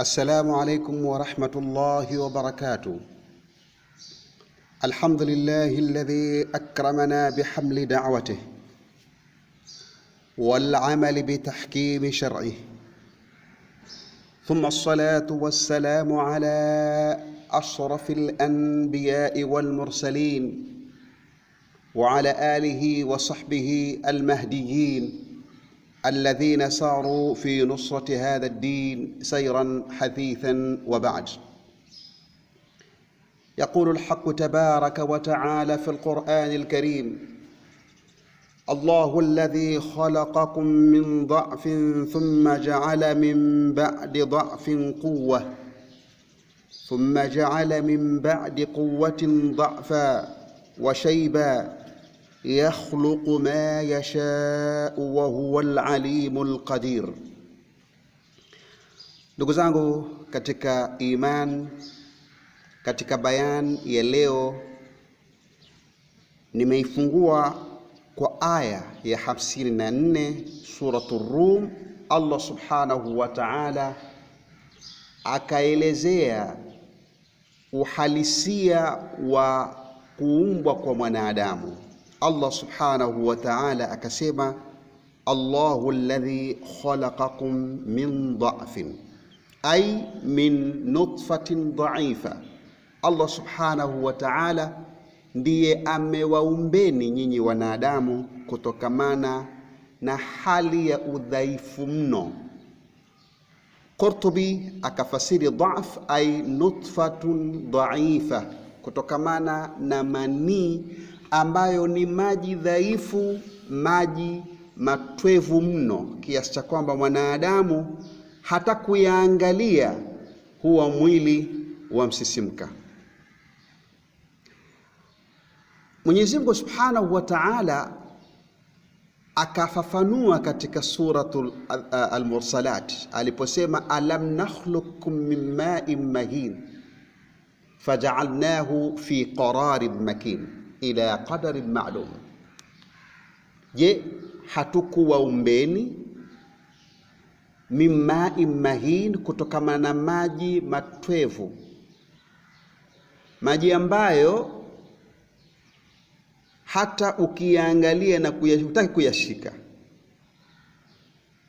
السلام عليكم ورحمة الله وبركاته. الحمد لله الذي أكرمنا بحمل دعوته والعمل بتحكيم شرعه. ثم الصلاة والسلام على أشرف الأنبياء والمرسلين وعلى آله وصحبه المهديين. الذين ساروا في نصرة هذا الدين سيرا حثيثا وبعد. يقول الحق تبارك وتعالى في القرآن الكريم الله الذي خلقكم من ضعف ثم جعل من بعد ضعف قوة ثم جعل من بعد قوة ضعفا وشيبا yakhluqu ma yashau wa huwa al-alimu. Ndugu zangu katika iman, katika bayan ya leo nimeifungua kwa aya ya hamsini na nne suratu Rum. Allah subhanahu wa ta'ala akaelezea uhalisia wa kuumbwa kwa mwanadamu. Allah subhanahu wa ta'ala akasema, Allahu alladhi khalaqakum min dha'fin ay min nutfatin dha'ifa. Allah subhanahu wa ta'ala ndiye amewaumbeni nyinyi wanadamu kutokamana na hali ya udhaifu mno. Qurtubi akafasiri dha'f ay nutfatun dha'ifa, kutokamana na manii ambayo ni maji dhaifu, maji matwevu mno, kiasi cha kwamba mwanadamu hata kuyaangalia huwa mwili wa msisimka. Mwenyezi Mungu Subhanahu wa Ta'ala akafafanua katika suratul Al-Mursalat aliposema, alam nakhluqukum min ma'in mahin faja'alnahu fi qararin makin ila qadarin ma'lum. Je, hatukuwaumbeni mimai mahin, kutokana na maji matwevu, maji ambayo hata ukiangalia na hutaki kuyashika.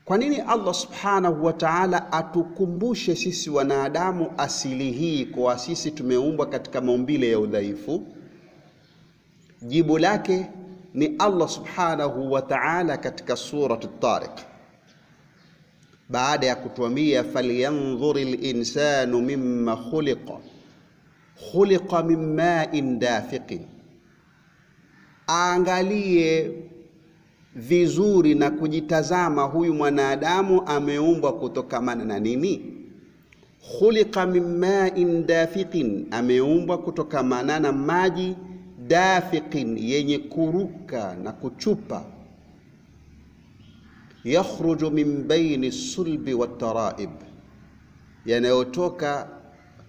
Kwa nini Allah subhanahu wa ta'ala atukumbushe sisi wanadamu asili hii, kwa sisi tumeumbwa katika maumbile ya udhaifu? Jibu lake ni Allah subhanahu wa ta'ala katika surati Tariq, baada ya kutuambia falyanzuri linsanu mimma khuliqa khuliqa min ma'in dafiqin, aangalie vizuri na kujitazama huyu mwanadamu ameumbwa kutokamana na nini? Khuliqa min ma'in dafiqin, ameumbwa kutokamana na maji dafiqin yenye kuruka na kuchupa. Yakhruju min baini sulbi wataraib, yanayotoka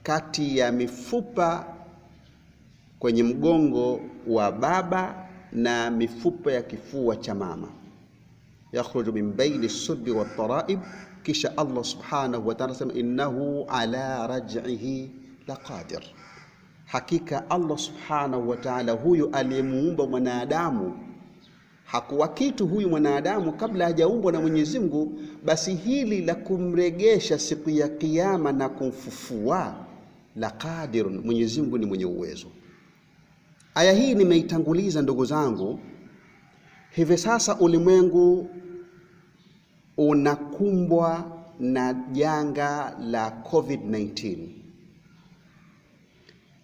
kati ya mifupa kwenye mgongo wa baba na mifupa ya kifua cha mama. Yakhruju min baini sulbi wataraib, kisha Allah subhanahu wa ta'ala sema innahu ala raj'ihi laqadir Hakika Allah subhanahu wa ta'ala, huyu aliyemuumba mwanadamu hakuwa kitu huyu mwanadamu kabla hajaumbwa na Mwenyezi Mungu. Basi hili la kumregesha siku ya Kiyama na kumfufua, la qadirun, Mwenyezi Mungu ni mwenye uwezo. Aya hii nimeitanguliza ndugu zangu. Hivi sasa ulimwengu unakumbwa na janga la COVID-19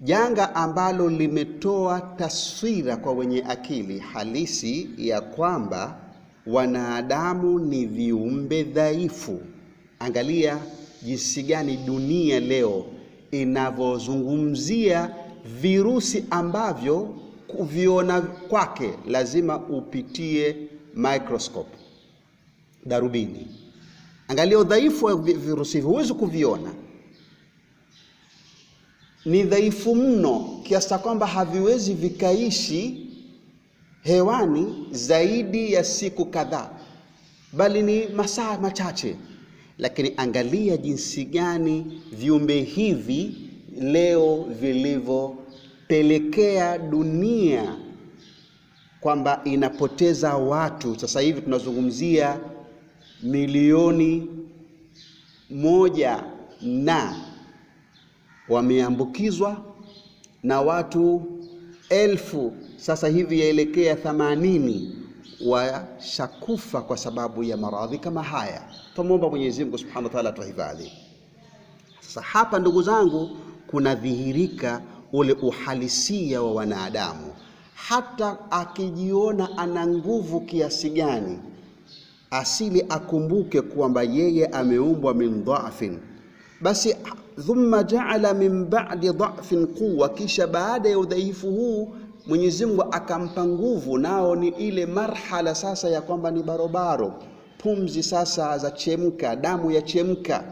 janga ambalo limetoa taswira kwa wenye akili halisi ya kwamba wanadamu ni viumbe dhaifu. Angalia jinsi gani dunia leo inavyozungumzia virusi ambavyo kuviona kwake lazima upitie microscope, darubini. Angalia udhaifu wa virusi hivi, huwezi kuviona ni dhaifu mno kiasi cha kwamba haviwezi vikaishi hewani zaidi ya siku kadhaa, bali ni masaa machache. lakini angalia jinsi gani viumbe hivi leo vilivyopelekea dunia kwamba inapoteza watu. Sasa hivi tunazungumzia milioni moja na wameambukizwa na watu elfu sasa hivi yaelekea thamanini washakufa kwa sababu ya maradhi kama haya. Twamwomba Mwenyezi Mungu Subhanahu wa Ta'ala tuhifadhi. Sasa hapa, ndugu zangu, kunadhihirika ule uhalisia wa wanadamu. Hata akijiona ana nguvu kiasi gani, asili akumbuke kwamba yeye ameumbwa min dhafin, basi thumma jaala min ba'di dhafin quwwa, kisha baada ya udhaifu huu Mwenyezi Mungu akampa nguvu, nao ni ile marhala sasa ya kwamba ni barobaro, pumzi sasa za chemka, damu ya chemka.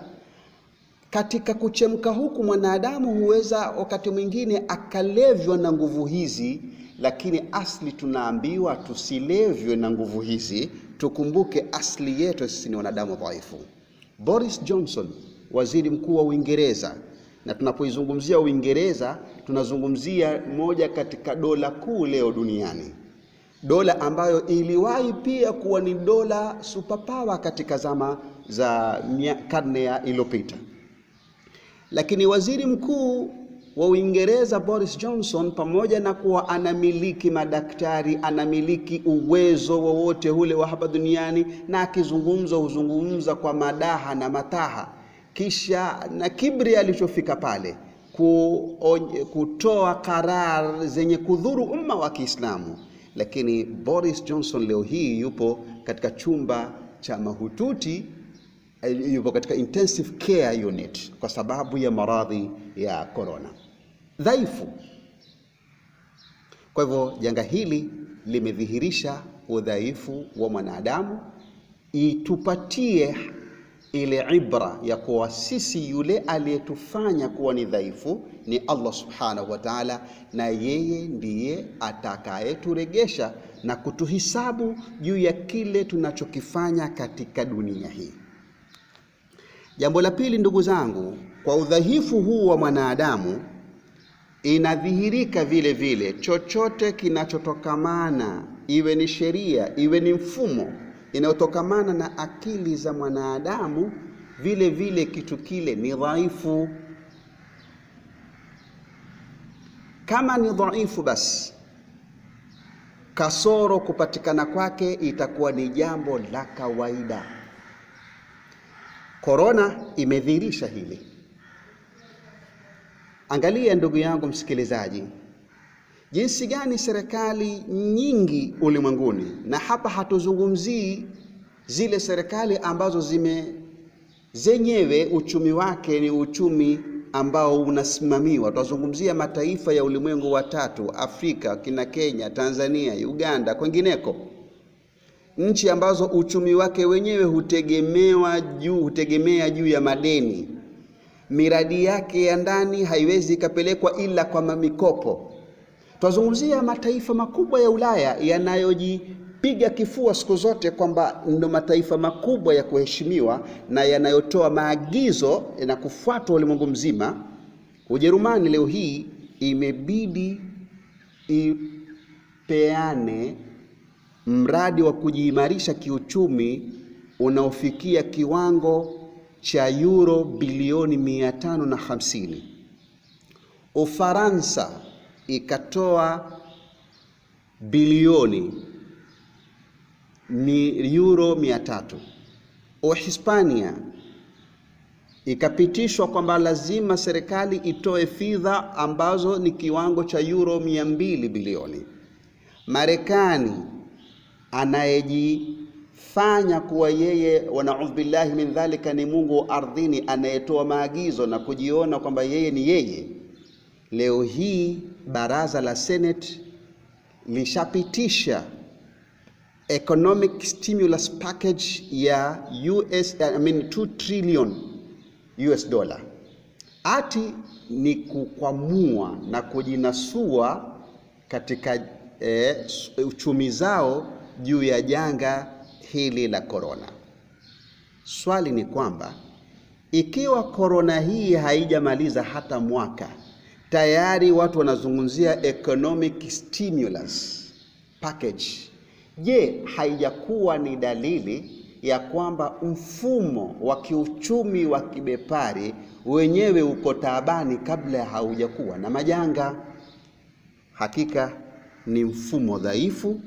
Katika kuchemka huku mwanadamu huweza wakati mwingine akalevywa na nguvu hizi, lakini asli tunaambiwa tusilevywe na nguvu hizi, tukumbuke asli yetu sisi ni wanadamu dhaifu. Boris Johnson, waziri mkuu wa Uingereza, na tunapoizungumzia Uingereza tunazungumzia moja katika dola kuu leo duniani, dola ambayo iliwahi pia kuwa ni dola superpower katika zama za karne ya iliyopita. Lakini waziri mkuu wa Uingereza Boris Johnson, pamoja na kuwa anamiliki madaktari, anamiliki uwezo wowote ule wa hapa duniani, na akizungumza huzungumza kwa madaha na mataha, kisha na kibri alichofika pale kutoa karar zenye kudhuru umma wa Kiislamu. Lakini Boris Johnson leo hii yupo katika chumba cha mahututi, yupo katika intensive care unit kwa sababu ya maradhi ya corona, dhaifu. Kwa hivyo janga hili limedhihirisha udhaifu wa mwanadamu, itupatie ile ibra ya kuwa sisi yule aliyetufanya kuwa ni dhaifu ni Allah subhanahu wa ta'ala, na yeye ndiye atakayeturegesha na kutuhisabu juu ya kile tunachokifanya katika dunia hii. Jambo la pili, ndugu zangu, kwa udhaifu huu wa mwanadamu inadhihirika vile vile chochote kinachotokamana, iwe ni sheria, iwe ni mfumo inayotokamana na akili za mwanadamu, vile vile kitu kile ni dhaifu. Kama ni dhaifu, basi kasoro kupatikana kwake itakuwa ni jambo la kawaida. Korona imedhihirisha hili. Angalia ndugu yangu msikilizaji, jinsi gani serikali nyingi ulimwenguni, na hapa hatuzungumzii zile serikali ambazo zime zenyewe uchumi wake ni uchumi ambao unasimamiwa. Tunazungumzia mataifa ya ulimwengu watatu, Afrika, kina Kenya, Tanzania, Uganda, kwengineko, nchi ambazo uchumi wake wenyewe hutegemewa juu hutegemea juu ya madeni. Miradi yake ya ndani haiwezi ikapelekwa ila kwa mamikopo. Twazungumzia mataifa makubwa ya Ulaya yanayojipiga kifua siku zote kwamba ndo mataifa makubwa ya kuheshimiwa na yanayotoa maagizo na kufuatwa ulimwengu mzima. Ujerumani leo hii imebidi ipeane mradi wa kujiimarisha kiuchumi unaofikia kiwango cha euro bilioni mia tano na hamsini. Ufaransa ikatoa bilioni ni euro mia tatu. Uhispania ikapitishwa kwamba lazima serikali itoe fedha ambazo ni kiwango cha euro mia mbili bilioni. Marekani anayejifanya kuwa yeye wanaudhu billahi min dhalika ni Mungu ardhini, anayetoa maagizo na kujiona kwamba yeye ni yeye Leo hii baraza la Senate lishapitisha economic stimulus package ya US, I mean 2 trillion US dollar. Ati ni kukwamua na kujinasua katika eh, uchumi zao juu ya janga hili la corona. Swali ni kwamba ikiwa korona hii haijamaliza hata mwaka, tayari watu wanazungumzia economic stimulus package. Je, haijakuwa ni dalili ya kwamba mfumo wa kiuchumi wa kibepari wenyewe uko taabani kabla haujakuwa na majanga? Hakika ni mfumo dhaifu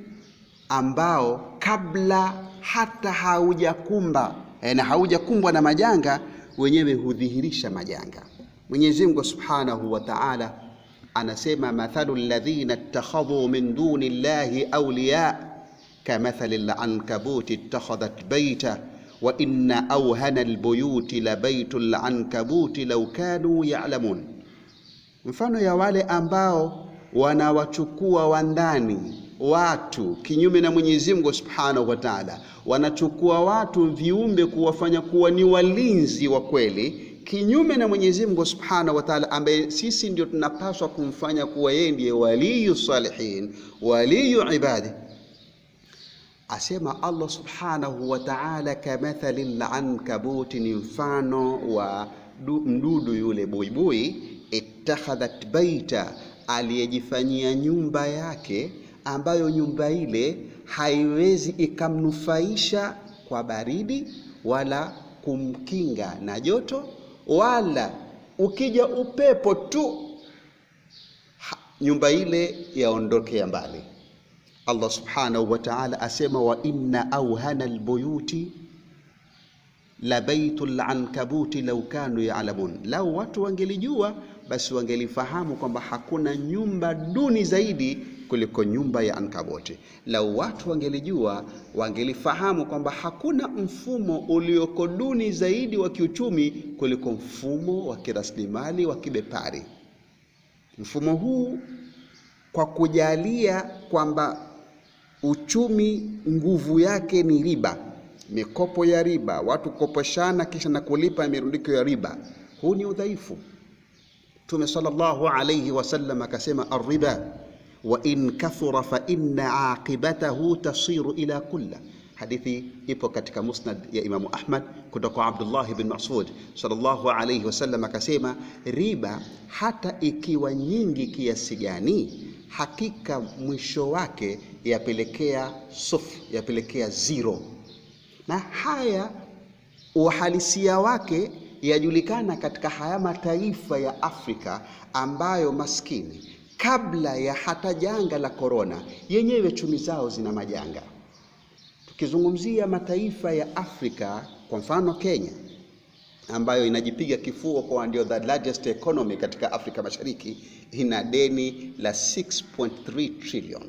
ambao kabla hata haujakumba na haujakumbwa na majanga wenyewe hudhihirisha majanga. Mwenyezi Mungu Subhanahu wa Ta'ala anasema, mathalu alladhina ittakhadhu min duni llahi awliya kamathali al-ankabuti ittakhadhat baita wa inna awhana albuyuti la baitul ankabuti law kanu ya'lamun, mfano ya wale ambao wanawachukua wandani watu kinyume na Mwenyezi Mungu Subhanahu wa Ta'ala, wanachukua watu viumbe kuwafanya kuwa ni walinzi wa kweli kinyume na Mwenyezi Mungu Subhanahu wa Ta'ala, ambaye sisi ndio tunapaswa kumfanya kuwa yeye ndiye waliyu salihin, waliyu ibadi. Asema Allah Subhanahu wa Ta'ala, kamathali lankabuti, ni mfano wa mdudu yule buibui, ittakhadhat baita, aliyejifanyia nyumba yake ambayo nyumba ile haiwezi ikamnufaisha kwa baridi wala kumkinga na joto, wala ukija upepo tu nyumba ile yaondokea mbali. Allah subhanahu wa ta'ala asema, wa inna awhana albuyuti la baitul ankabuti law kanu ya'lamun, lau watu wangelijua basi wangelifahamu kwamba hakuna nyumba duni zaidi kuliko nyumba ya ankaboti. Lau watu wangelijua, wangelifahamu kwamba hakuna mfumo ulioko duni zaidi wa kiuchumi kuliko mfumo wa kiraslimali wa kibepari. Mfumo huu kwa kujalia kwamba uchumi nguvu yake ni riba, mikopo ya riba, watu kukoposhana kisha na kulipa mirundiko ya riba, huu ni udhaifu. Mtume sallallahu alayhi wasallam akasema, arriba wa in kathura fa inna aqibatahu tasiru ila kulla. Hadithi ipo katika musnad ya Imamu Ahmad kutoka kwa Abdullah bin Mas'ud sallallahu alayhi wasallam akasema, riba hata ikiwa nyingi kiasi gani, hakika mwisho wake yapelekea suf yapelekea zero. Na haya uhalisia wake yajulikana katika haya mataifa ya Afrika ambayo maskini kabla ya hata janga la korona yenyewe chumi zao zina majanga. Tukizungumzia mataifa ya Afrika, kwa mfano Kenya ambayo inajipiga kifuo kwa ndio the largest economy katika Afrika Mashariki, ina deni la 6.3 trillion.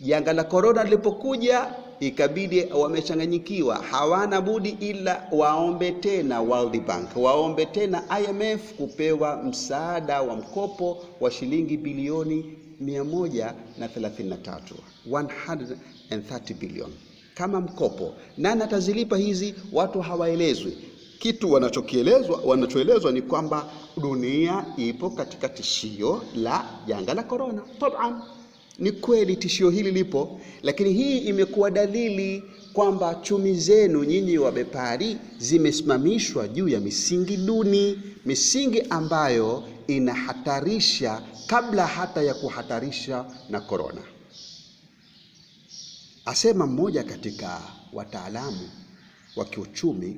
Janga la korona lilipokuja, ikabidi wamechanganyikiwa, hawana budi ila waombe tena World Bank, waombe tena IMF kupewa msaada wa mkopo wa shilingi bilioni 133, 130 billion kama mkopo. Nani atazilipa hizi? Watu hawaelezwi kitu. Wanachokielezwa wanachoelezwa ni kwamba dunia ipo katika tishio la janga la korona. Taban ni kweli tishio hili lipo, lakini hii imekuwa dalili kwamba chumi zenu nyinyi wabepari zimesimamishwa juu ya misingi duni, misingi ambayo inahatarisha kabla hata ya kuhatarisha na korona. Asema mmoja katika wataalamu wa kiuchumi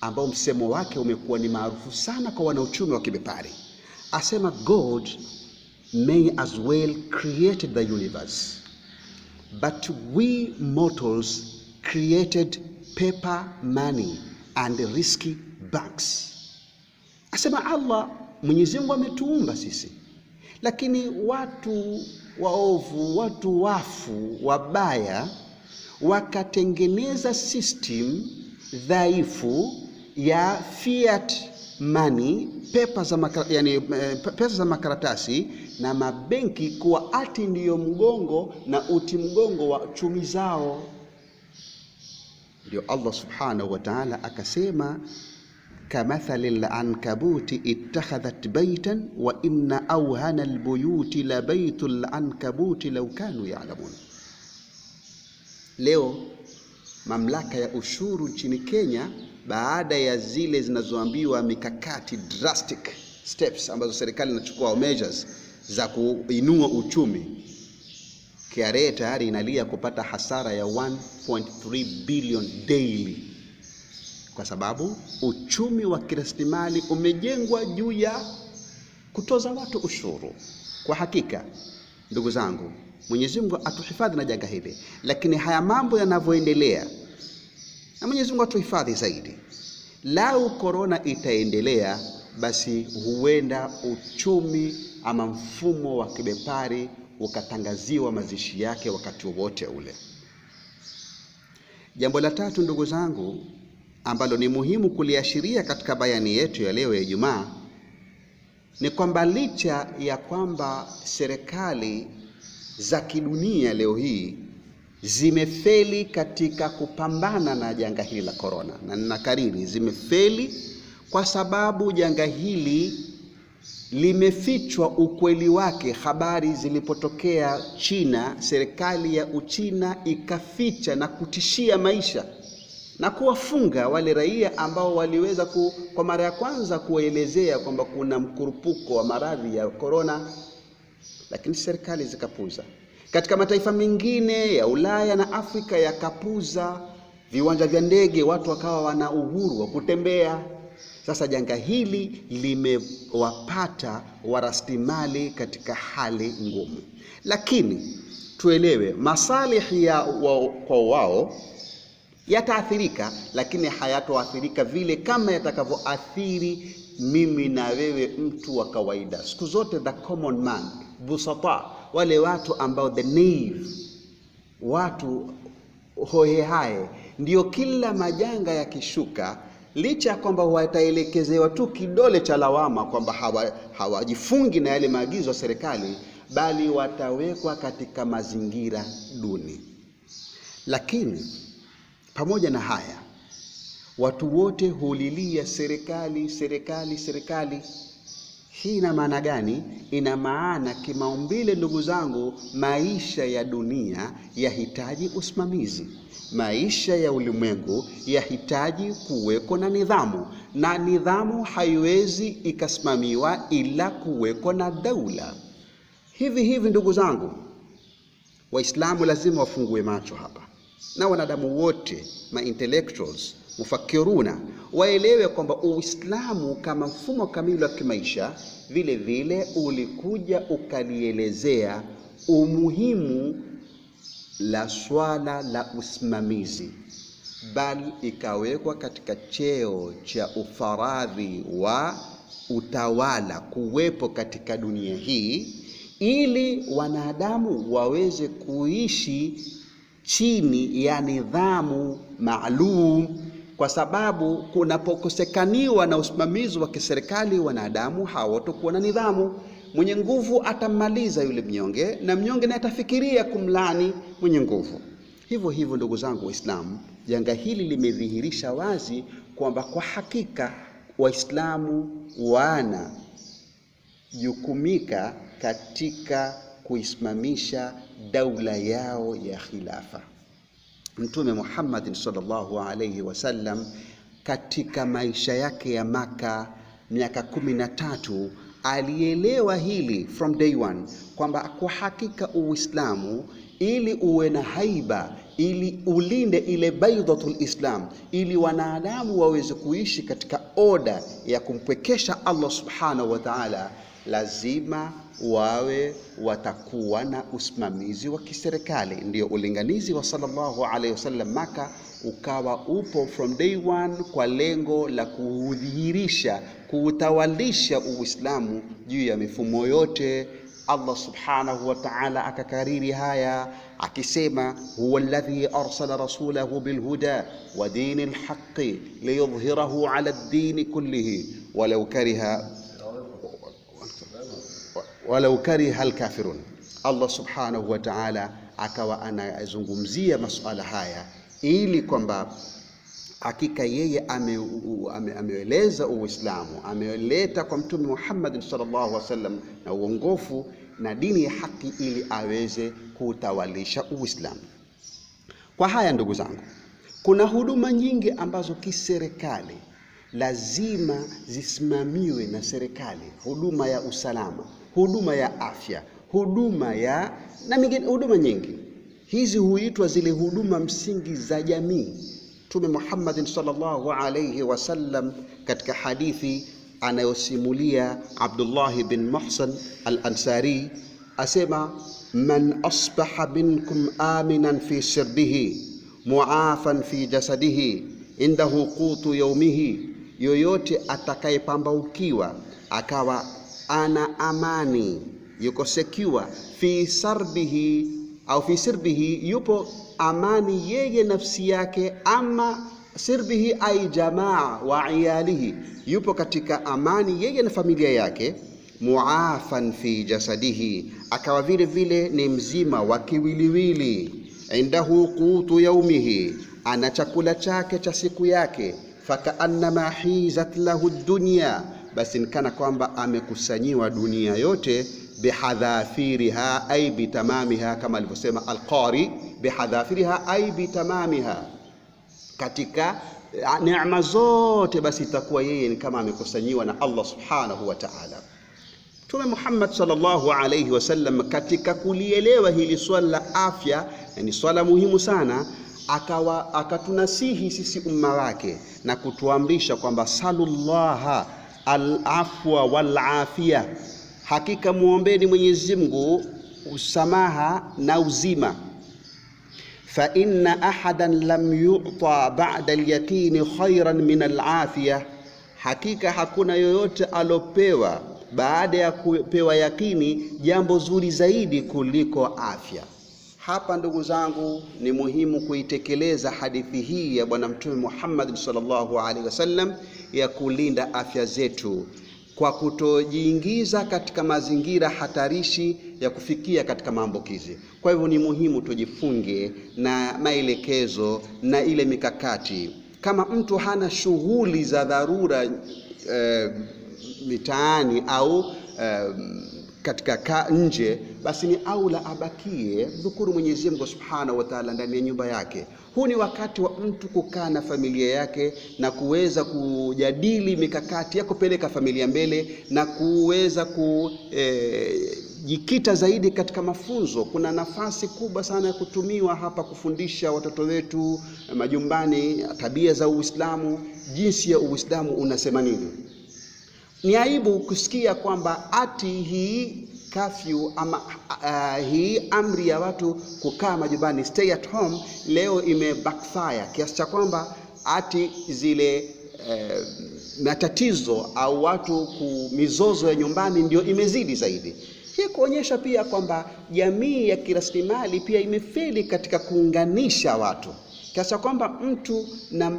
ambao msemo wake umekuwa ni maarufu sana kwa wanauchumi wa kibepari, asema God may as well created the universe but we mortals created paper money and risky banks. Asema Allah, Mwenyezi Mungu ametuumba sisi, lakini watu waovu, watu wafu, wabaya wakatengeneza system dhaifu ya fiat money pepa za makara, yani, pesa za makaratasi na mabenki kuwa ati ndiyo mgongo na uti mgongo wa chumi zao. Ndio Allah subhanahu wa ta'ala akasema, kamathali lankabuti ittakhadhat baitan wa inna awhana albuyuti la baitu lankabuti law kanu ya'lamun. Leo mamlaka ya ushuru nchini Kenya, baada ya zile zinazoambiwa mikakati drastic steps ambazo serikali inachukua measures za kuinua uchumi, KRA tayari inalia kupata hasara ya 1.3 billion daily, kwa sababu uchumi wa kiraslimali umejengwa juu ya kutoza watu ushuru. Kwa hakika, ndugu zangu, Mwenyezi Mungu atuhifadhi na janga hili, lakini haya mambo yanavyoendelea, na Mwenyezi Mungu atuhifadhi zaidi. Lau korona itaendelea, basi huenda uchumi ama mfumo wa kibepari ukatangaziwa mazishi yake wakati wowote ule. Jambo la tatu, ndugu zangu, ambalo ni muhimu kuliashiria katika bayani yetu ya leo ya Ijumaa ni kwamba licha ya kwamba serikali za kidunia leo hii zimefeli katika kupambana na janga hili la korona, na ninakariri, zimefeli kwa sababu janga hili limefichwa ukweli wake. Habari zilipotokea China, serikali ya Uchina ikaficha na kutishia maisha na kuwafunga wale raia ambao waliweza ku, kwa mara ya kwanza kuelezea kwamba kuna mkurupuko wa maradhi ya korona, lakini serikali zikapuza. Katika mataifa mengine ya Ulaya na Afrika yakapuza viwanja vya ndege, watu wakawa wana uhuru wa kutembea. Sasa janga hili limewapata warastimali katika hali ngumu, lakini tuelewe masalihi ya wa, kwa wao yataathirika, lakini hayatoathirika vile kama yatakavyoathiri mimi na wewe, mtu wa kawaida. Siku zote the common man, busata, wale watu ambao the naive, watu hohehae, ndio kila majanga yakishuka licha ya kwamba wataelekezewa tu kidole cha lawama kwamba hawajifungi hawa na yale maagizo ya serikali, bali watawekwa katika mazingira duni. Lakini pamoja na haya, watu wote hulilia serikali, serikali, serikali. Hii ina maana gani? Ina maana kimaumbile, ndugu zangu, maisha ya dunia yahitaji usimamizi. Maisha ya ulimwengu yahitaji kuweko na nidhamu, na nidhamu haiwezi ikasimamiwa ila kuweko na daula. Hivi hivi, ndugu zangu, Waislamu lazima wafungue macho hapa, na wanadamu wote ma intellectuals mufakiruna waelewe kwamba Uislamu kama mfumo kamili wa kimaisha vile vile ulikuja ukalielezea umuhimu la swala la usimamizi, bali ikawekwa katika cheo cha ufaradhi wa utawala kuwepo katika dunia hii, ili wanadamu waweze kuishi chini ya nidhamu maalum, kwa sababu kunapokosekaniwa na usimamizi wa kiserikali, wanadamu hawatokuwa na nidhamu. Mwenye nguvu atammaliza yule mnyonge, na mnyonge naye atafikiria kumlani mwenye nguvu. Hivyo hivyo, ndugu zangu Waislamu, janga hili limedhihirisha wazi kwamba kwa hakika Waislamu wana jukumika katika kuisimamisha daula yao ya khilafa. Mtume Muhammadin sallallahu alayhi wasallam katika maisha yake ya Maka miaka kumi na tatu alielewa hili from day one kwamba kwa hakika Uislamu ili uwe na haiba, ili ulinde ile baidhatul Islam, ili wanadamu waweze kuishi katika oda ya kumpwekesha Allah subhanahu wa ta'ala, lazima wawe watakuwa na usimamizi wa kiserikali. Ndio ulinganizi wa sallallahu alaihi wasallam Maka ukawa upo from day one kwa lengo la kuudhihirisha, kuutawalisha Uislamu juu ya mifumo yote. Allah subhanahu wa ta'ala akakariri haya akisema, huwa alladhi arsala rasulahu bilhuda wa dini lhaqi liyudhhirahu ala ddini kullihi walau kariha walau kariha alkafirun. Allah subhanahu wa ta'ala akawa anazungumzia masuala haya ili kwamba hakika yeye ameeleza ame, Uislamu ameleta kwa Mtume Muhammad sallallahu alaihi wasallam na uongofu na dini ya haki ili aweze kutawalisha Uislamu. Kwa haya ndugu zangu, Kuna huduma nyingi ambazo kiserikali lazima zisimamiwe na serikali, huduma ya usalama, huduma ya afya, huduma ya na mingine, huduma nyingi hizi huitwa zile huduma msingi za jamii. Mtume Muhammadin sallallahu alayhi wasallam katika hadithi anayosimulia Abdullah bin Muhsan al-Ansari asema, man asbaha minkum aminan fi sirbihi muafan fi jasadihi indahu qutu yaumihi, yoyote atakayepambaukiwa akawa ana amani, yuko secure fi sarbihi au fi sirbihi, yupo amani yeye nafsi yake, ama sirbihi ai jamaa wa iyalihi, yupo katika amani yeye na familia yake. Muafan fi jasadihi, akawa vile vile ni mzima wa kiwiliwili. Indahu qutu yaumihi, ana chakula chake cha siku yake. Fakaannama hizat lahu dunya, basi nikana kwamba amekusanyiwa dunia yote bihadhafiriha ay bitamamiha, kama alivyosema Alqari, bihadhafiriha ay bitamamiha, katika neema zote, basi itakuwa yeye ni kama amekusanyiwa na Allah subhanahu wa ta'ala. Mtume Muhammad sallallahu alayhi wasallam katika kulielewa hili swala la afya, ni swala muhimu sana, akawa akatunasihi sisi umma wake na kutuamrisha kwamba salullaha alafwa walafiya Hakika muombeni Mwenyezi Mungu usamaha na uzima. Fa inna ahadan lam yu'ta ba'da al-yaqini khairan min al-afia, hakika hakuna yoyote alopewa baada ya kupewa yakini jambo zuri zaidi kuliko afya. Hapa ndugu zangu, ni muhimu kuitekeleza hadithi hii ya Bwana Mtume Muhammad sallallahu alaihi wasallam ya kulinda afya zetu kwa kutojiingiza katika mazingira hatarishi ya kufikia katika maambukizi. Kwa hivyo ni muhimu tujifunge na maelekezo na ile mikakati. Kama mtu hana shughuli za dharura e, mitaani au e, katika ka nje, basi ni aula abakie dhukuru Mwenyezi Mungu Subhanahu wa Ta'ala ndani ya nyumba yake. Huu ni wakati wa mtu kukaa na familia yake na kuweza kujadili mikakati ya kupeleka familia mbele na kuweza kujikita e, zaidi katika mafunzo. Kuna nafasi kubwa sana ya kutumiwa hapa kufundisha watoto wetu majumbani tabia za Uislamu, jinsi ya Uislamu unasema nini. Ni aibu kusikia kwamba ati hii kafyu ama uh, hii amri ya watu kukaa majumbani stay at home leo ime backfire kiasi cha kwamba ati zile uh, matatizo au watu ku mizozo ya nyumbani ndio imezidi zaidi. Hii kuonyesha pia kwamba jamii ya kirasilimali pia imefeli katika kuunganisha watu kiasi cha kwamba mtu na,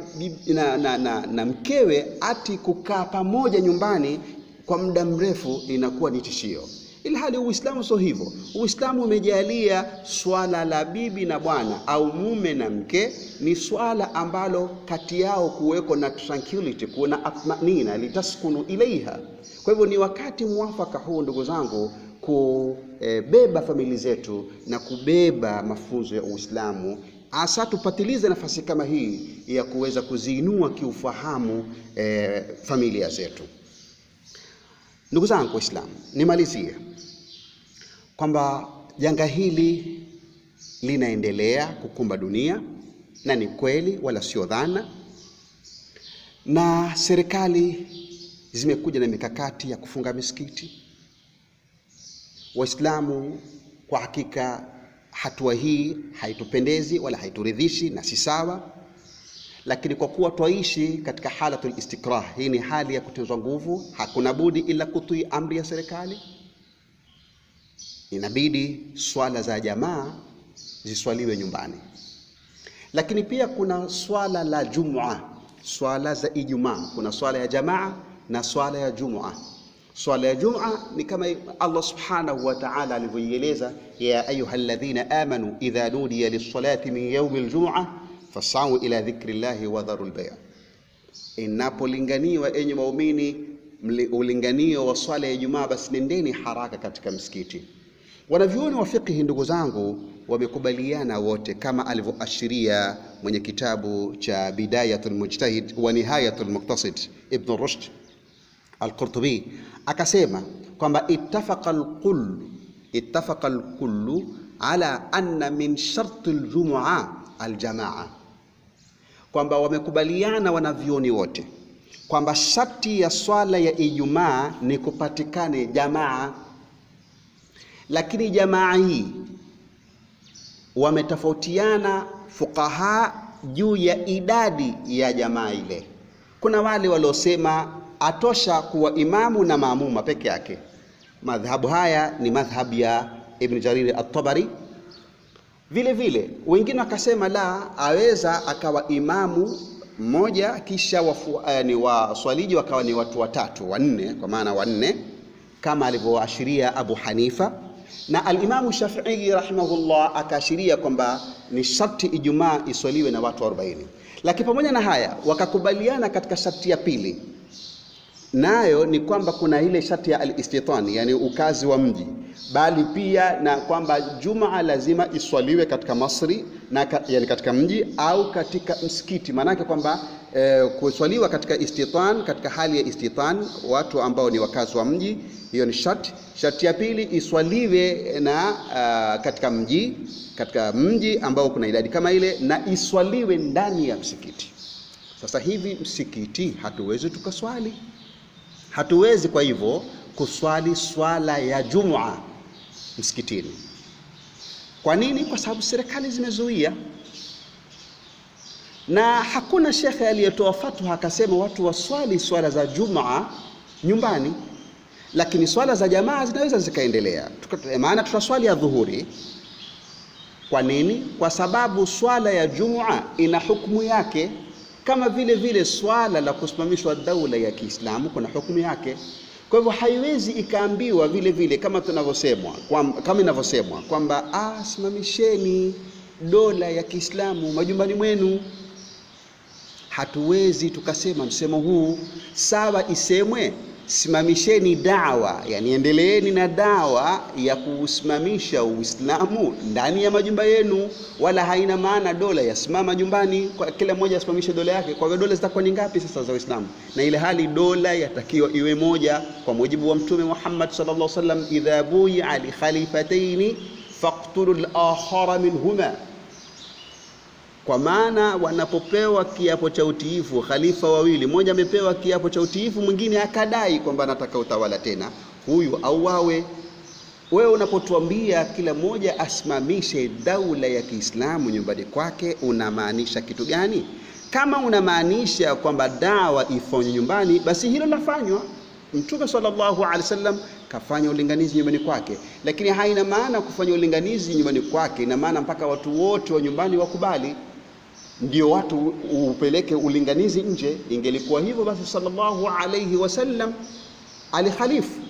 na, na, na, na mkewe ati kukaa pamoja nyumbani kwa muda mrefu inakuwa ni tishio, ili hali Uislamu sio hivyo. Uislamu umejalia swala la bibi na bwana au mume na mke ni swala ambalo kati yao kuweko na tranquility, kuna atmanina litaskunu ilaiha. Kwa hivyo ni wakati mwafaka huu, ndugu zangu, kubeba famili zetu na kubeba mafunzo ya Uislamu hasa tupatilize nafasi kama hii ya kuweza kuziinua kiufahamu eh, familia zetu. Ndugu zangu Waislamu, nimalizie kwamba janga hili linaendelea kukumba dunia na ni kweli, wala sio dhana, na serikali zimekuja na mikakati ya kufunga misikiti. Waislamu kwa hakika hatua hii haitupendezi wala haituridhishi na si sawa, lakini kwa kuwa twaishi katika halatul istikrah, hii ni hali ya kutenzwa nguvu, hakuna budi ila kutii amri ya serikali. Inabidi swala za jamaa ziswaliwe nyumbani, lakini pia kuna swala la Jumua, swala za Ijumaa. Kuna swala ya jamaa na swala ya Jumua. Swala ya jumua ni kama Allah subhanahu wa ta'ala alivyoieleza, ya ayuha alladhina amanu idha nudiya lis-salati min yawmil al-jum'a fas'au ila dhikri llahi wa dharu al-bay', inapolinganiwa enye waumini ulinganio wa swala ya Ijumaa, basi nendeni haraka katika msikiti. Wanavyuoni wa fiqhi, ndugu zangu, wamekubaliana wote, kama alivyoashiria mwenye kitabu cha Bidayatul Mujtahid wa Nihayatul Muqtasid Ibn Rushd Al-Qurtubi akasema kwamba ittafaqa al-kull ittafaqa al-kullu ala anna min sharti al-jum'a al-jamaa, kwamba wamekubaliana wanavyoni wote kwamba sharti ya swala ya Ijumaa ni kupatikane jamaa, lakini jamaa hii wametofautiana fuqaha juu ya idadi ya jamaa ile. Kuna wale waliosema atosha kuwa imamu na maamuma peke yake. Madhhabu haya ni madhhabu ya Ibn Jarir at-Tabari. Vile vile wengine wakasema la, aweza akawa imamu mmoja kisha wafu, eh, ni waswaliji wakawa ni watu watatu wanne, kwa maana wanne kama alivyoashiria Abu Hanifa na alimamu Shafi'i rahimahullah akaashiria kwamba ni sharti Ijumaa iswaliwe na watu 40. Lakini pamoja na haya wakakubaliana katika sharti ya pili, nayo ni kwamba kuna ile sharti ya al istitan yani ukazi wa mji, bali pia na kwamba Jumaa lazima iswaliwe katika Masri na ka, yani katika mji au katika msikiti. Maanake kwamba e, kuswaliwa katika istitan, katika hali ya istitan, watu ambao ni wakazi wa mji, hiyo ni sharti. Sharti ya pili iswaliwe na uh, katika mji, katika mji ambao kuna idadi kama ile, na iswaliwe ndani ya msikiti. Sasa hivi msikiti hatuwezi tukaswali, hatuwezi kwa hivyo kuswali swala ya Jumua msikitini. Kwa nini? Kwa sababu serikali zimezuia, na hakuna shekhe aliyetoa fatwa akasema watu waswali swala za Jumaa nyumbani, lakini swala za jamaa zinaweza zikaendelea. Maana tutaswali ya dhuhuri. Kwa nini? Kwa sababu swala ya Jumua ina hukumu yake, kama vile vile swala la kusimamishwa daula ya Kiislamu kuna hukumu yake. Kwa hivyo haiwezi ikaambiwa vile vile kama tunavyosemwa kama inavyosemwa kwamba ah, simamisheni dola ya Kiislamu majumbani mwenu. Hatuwezi tukasema msemo huu sawa, isemwe simamisheni dawa, yani endeleeni na dawa ya kusimamisha Uislamu ndani ya majumba yenu, wala haina maana dola yasimama jumbani, kila mmoja asimamishe dola yake. Kwa hiyo dola zitakuwa ni ngapi sasa za Uislamu? Na ile hali dola yatakiwa iwe moja, kwa mujibu wa Mtume Muhammad sallallahu alaihi wasallam, idha buyi'a li khalifataini faqtulu al-akhara minhuma kwa maana wanapopewa kiapo cha utiifu khalifa wawili, mmoja amepewa kiapo cha utiifu, mwingine akadai kwamba anataka utawala tena, huyu au wawe Wewe unapotuambia kila mmoja asimamishe daula ya Kiislamu nyumbani kwake, unamaanisha kitu gani? Kama unamaanisha kwamba dawa ifanywe nyumbani, basi hilo lafanywa. Mtume sallallahu alaihi wasallam kafanya ulinganizi nyumbani kwake, lakini haina maana kufanya ulinganizi nyumbani kwake, ina maana mpaka watu wote wa nyumbani wakubali ndio watu upeleke ulinganizi nje. Ingelikuwa hivyo basi, sallallahu alayhi wasallam alikhalifu,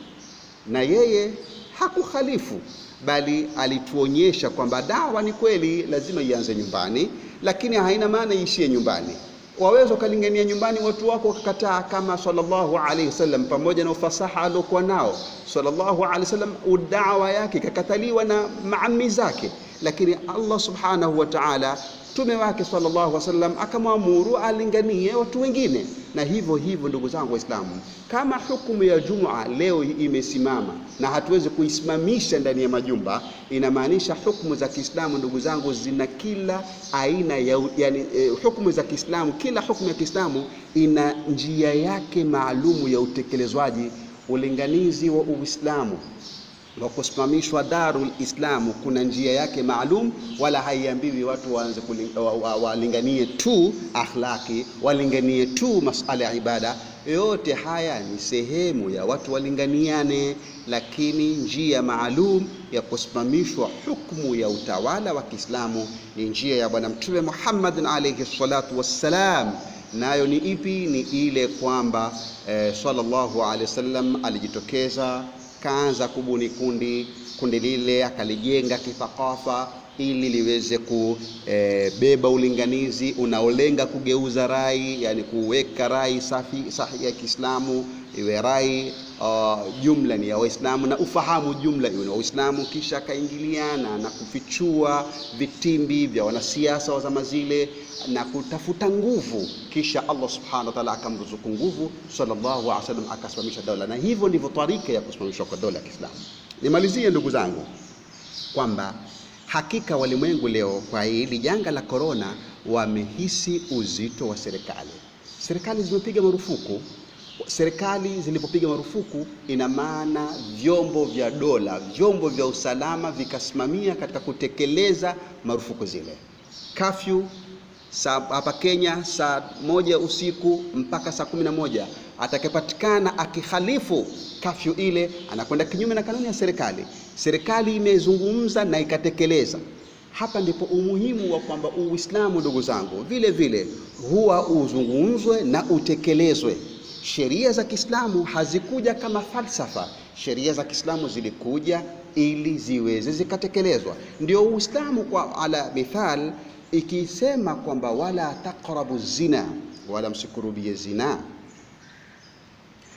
na yeye hakukhalifu, bali alituonyesha kwamba dawa ni kweli lazima ianze nyumbani, lakini haina maana iishie nyumbani. Waweza ukalingania nyumbani, watu wako wakakataa, kama sallallahu alayhi wasallam, pamoja na ufasaha aliokuwa nao sallallahu alayhi wasallam, udawa yake ikakataliwa na maami zake, lakini Allah subhanahu wa ta'ala mtume wake sallallahu alaihi wasallam akamwamuru alinganie watu wengine. Na hivyo hivyo, ndugu zangu Waislamu, kama hukumu ya Jumua leo imesimama na hatuwezi kuisimamisha ndani ya majumba, inamaanisha hukumu za Kiislamu, ndugu zangu, zina kila aina ya yani, eh, hukumu za Kiislamu, kila hukumu ya Kiislamu ina njia yake maalumu ya utekelezwaji. Ulinganizi wa Uislamu wa kusimamishwa Darul Islamu kuna njia yake maalum, wala haiambiwi watu waanze walinganie wa, wa tu akhlaki, walinganie tu masala ya ibada. Yote haya ni sehemu ya watu walinganiane, lakini njia maalum ya kusimamishwa hukumu ya utawala wa Kiislamu ni njia ya Bwana Mtume Muhammad alayhi salatu wassalam. Nayo ni ipi? Ni ile kwamba eh, sallallahu alayhi wasallam alijitokeza kaanza kubuni kundi kundi lile akalijenga kithakafa, ili liweze kubeba e, ulinganizi unaolenga kugeuza rai, yani kuweka rai safi sahihi ya Kiislamu iwe rai uh, jumla ni ya Waislamu na ufahamu jumla iwe na Waislamu, kisha akaingiliana na kufichua vitimbi vya wanasiasa wa zama zile na kutafuta nguvu, kisha Allah subhanahu wa ta'ala akamruzuku nguvu, sallallahu alaihi wasallam akasimamisha dola, na hivyo ndivyo tarika ya kusimamishwa kwa dola ya Kiislamu. Nimalizie ndugu zangu kwamba hakika walimwengu leo kwa hili janga la korona wamehisi uzito wa serikali. Serikali zimepiga marufuku. Serikali zilipopiga marufuku, ina maana vyombo vya dola, vyombo vya usalama vikasimamia katika kutekeleza marufuku zile. Kafyu hapa Kenya saa moja usiku mpaka saa kumi na moja atakayepatikana akihalifu kafyu ile anakwenda kinyume na kanuni ya serikali. Serikali imezungumza na ikatekeleza. Hapa ndipo umuhimu wa kwamba Uislamu, ndugu zangu, vile vile huwa uzungumzwe na utekelezwe. Sheria za Kiislamu hazikuja kama falsafa. Sheria za Kiislamu zilikuja ili ziweze zikatekelezwa. Ndio Uislamu kwa ala mithal ikisema kwamba wala taqrabu zina, wala msikurubie zina,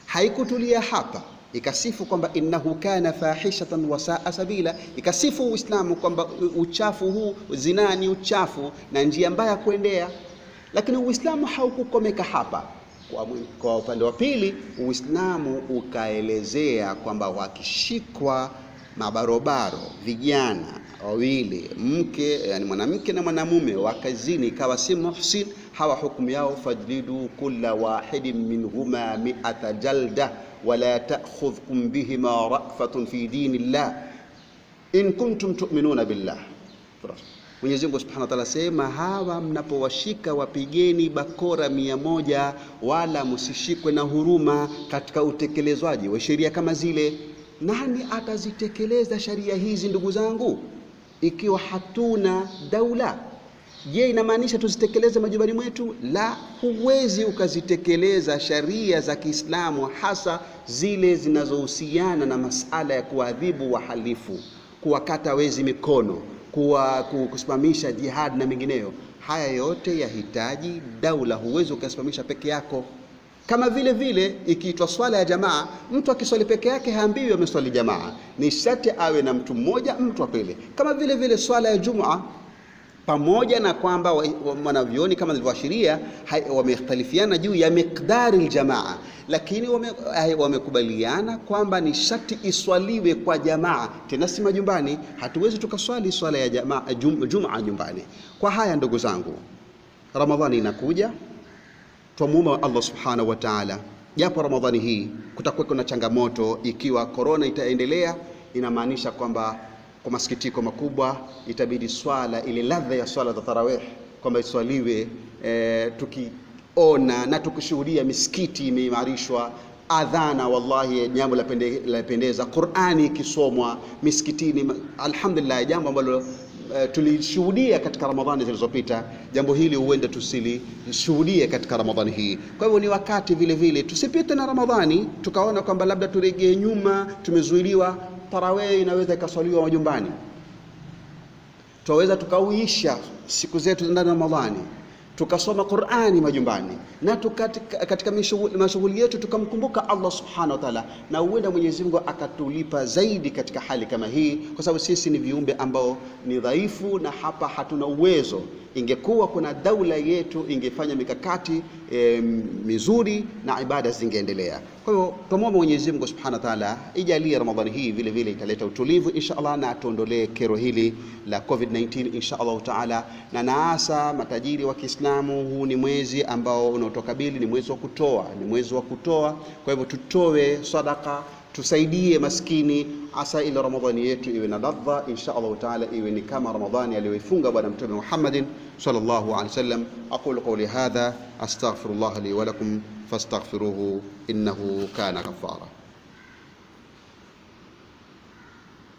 haikutulia hapa ikasifu kwamba innahu kana fahishatan wasaa sabila, ikasifu Uislamu kwamba uchafu huu zinaa ni uchafu na njia mbaya kuendea. Lakini Uislamu haukukomeka hapa. Kwa, upande wa pili Uislamu ukaelezea kwamba wakishikwa mabarobaro vijana wawili mke, yani mwanamke na mwanamume wakazini, ikawa si muhsin, hawa hukumu yao fajlidu kulla wahidin minhuma mi'ata jalda wala ta'khudhkum bihima ra'fatun fi dinillah in kuntum tu'minuna billah. Mwenyezi Mungu Subhanahu wa Ta'ala sema, hawa mnapowashika wapigeni bakora mia moja, wala msishikwe na huruma katika utekelezwaji wa sheria kama zile. Nani atazitekeleza sheria hizi ndugu zangu, ikiwa hatuna daula? Je, inamaanisha tuzitekeleze majumbani mwetu? La, huwezi ukazitekeleza sharia za Kiislamu, hasa zile zinazohusiana na masala ya kuadhibu wahalifu, kuwakata wezi mikono, kuwa kusimamisha jihad na mengineyo. Haya yote yahitaji daula, huwezi ukasimamisha peke yako. Kama vile vile ikiitwa swala ya jamaa, mtu akiswali peke yake haambiwi ameswali jamaa, ni sharti awe na mtu mmoja, mtu wa pili. Kama vile vile swala ya Jumaa pamoja na kwamba wanavyoni kama nilivyoashiria wamehtalifiana juu ya miqdari aljamaa, lakini wamekubaliana wame kwamba ni sharti iswaliwe kwa jamaa, tena si majumbani. Hatuwezi tukaswali swala ya jamaa jum, Jumaa nyumbani. Kwa haya ndugu zangu, Ramadhani inakuja, twamuomba Allah subhanahu wa ta'ala, japo Ramadhani hii kutakuwa kuna changamoto, ikiwa korona itaendelea, inamaanisha kwamba kwa masikitiko makubwa itabidi swala ile ladha ya swala za tarawih kwamba iswaliwe e, tukiona na tukishuhudia misikiti imeimarishwa, adhana wallahi jambo lapendeza, Qur'ani ikisomwa misikitini, alhamdulillah, jambo ambalo e, tulishuhudia katika Ramadhani zilizopita. Jambo hili huenda tusilishuhudie katika Ramadhani hii. Kwa hivyo ni wakati vile vile tusipite na Ramadhani tukaona kwamba labda turegee nyuma, tumezuiliwa Tarawih inaweza ikaswaliwa majumbani, twaweza tukauisha siku zetu ndani ya Ramadhani, tukasoma Qur'ani majumbani, na tukatika, katika mashughuli yetu tukamkumbuka Allah subhanahu wa ta'ala, na uenda Mwenyezi Mungu akatulipa zaidi katika hali kama hii, kwa sababu sisi ni viumbe ambao ni dhaifu na hapa hatuna uwezo. Ingekuwa kuna daula yetu ingefanya mikakati e, mizuri na ibada zingeendelea. Kwa hiyo tumwombe Mwenyezi Mungu Subhanahu wa Ta'ala ijalie Ramadhani hii vile vile italeta utulivu insha Allah, na atuondolee kero hili la COVID-19 insha Allah Ta'ala. Na naasa matajiri wa Kiislamu, huu ni mwezi ambao unaotokabili, ni mwezi wa kutoa, ni mwezi wa kutoa. Kwa hivyo tutoe sadaka tusaidie maskini, asa ila Ramadhani yetu iwe na ladha insha Allah taala, iwe ni kama Ramadhani aliyoifunga Bwana Mtume Muhammadin sallallahu alaihi wasallam. aqulu qawli hadha astaghfirullah li wa lakum fastaghfiruhu innahu kana ghaffara.